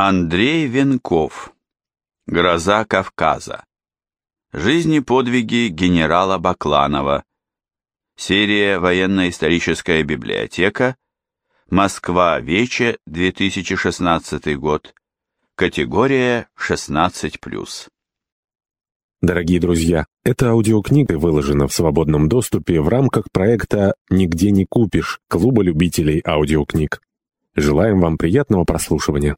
Андрей Венков. Гроза Кавказа. Жизни подвиги генерала Бакланова. Серия «Военно-историческая библиотека». Москва, Вече, 2016 год. Категория 16+. Дорогие друзья, эта аудиокнига выложена в свободном доступе в рамках проекта «Нигде не купишь» Клуба любителей аудиокниг. Желаем вам приятного прослушивания.